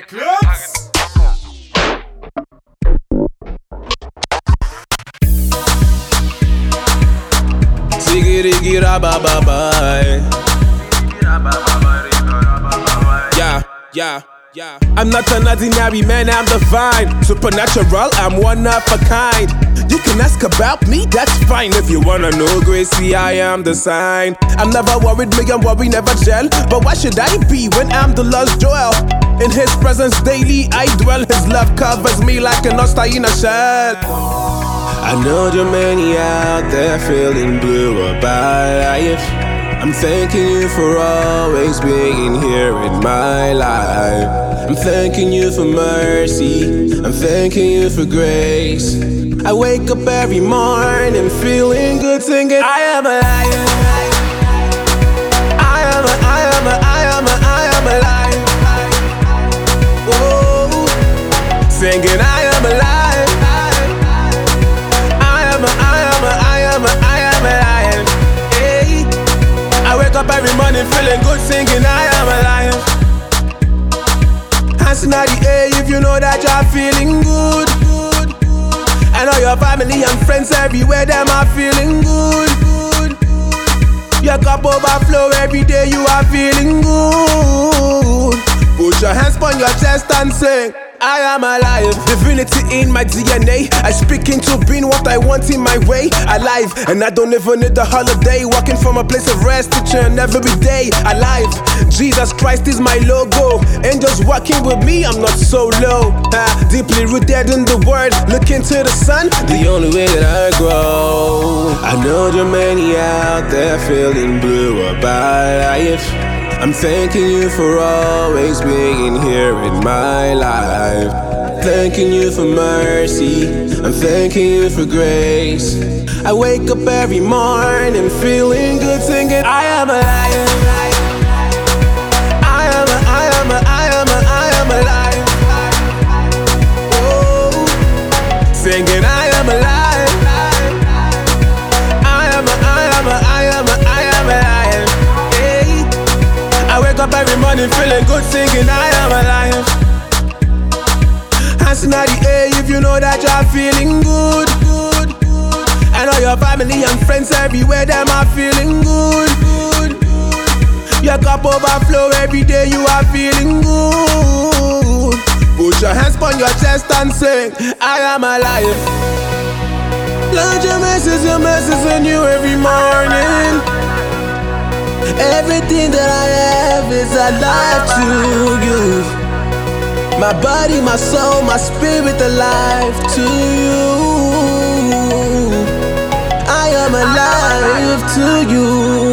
Records. Yeah, yeah. Yeah. I'm not an ordinary man, I'm divine. Supernatural, I'm one of a kind. You can ask about me, that's fine. If you wanna know, Gracie, I am the sign. I'm never worried, me and worry never gel. But why should I be when I'm the lost Joel? In his presence daily, I dwell. His love covers me like an oyster in a shell. I know there are many out there feeling blue about life. I'm thanking you for always being here in my life. I'm thanking you for mercy. I'm thanking you for grace. I wake up every morning feeling good, singing, I am alive. Up every morning feeling good, singing I am alive. Hands in the air if you know that you're feeling good. I know your family and friends everywhere, them are feeling good. Your cup overflow every day, you are feeling good. Your chest and sing. I am alive, divinity in my DNA. I speak into being what I want in my way. Alive, and I don't even need a holiday. Walking from a place of rest to churn every day. Alive, Jesus Christ is my logo. Angels walking with me, I'm not solo. Ah, deeply rooted in the word, looking to the sun, the only way that I grow. I know there are many out there feeling blue about life. I'm thanking you for always being here in my life. Thanking you for mercy. I'm thanking you for grace. I wake up every morning feeling good, singing, I am alive. I am a, I am a, I am a, I am alive. Oh, singing, morning feeling good, singing I am alive. Hands in the air if you know that you're feeling good, good, good. I know your family and friends everywhere, them are feeling good, good, good. Your cup overflow every day, you are feeling good. Put your hands on your chest and sing, I am alive. Lord, your mercies, your mercies are new every morning. Everything that I have is alive to you. My body, my soul, my spirit alive to you. I am alive to you.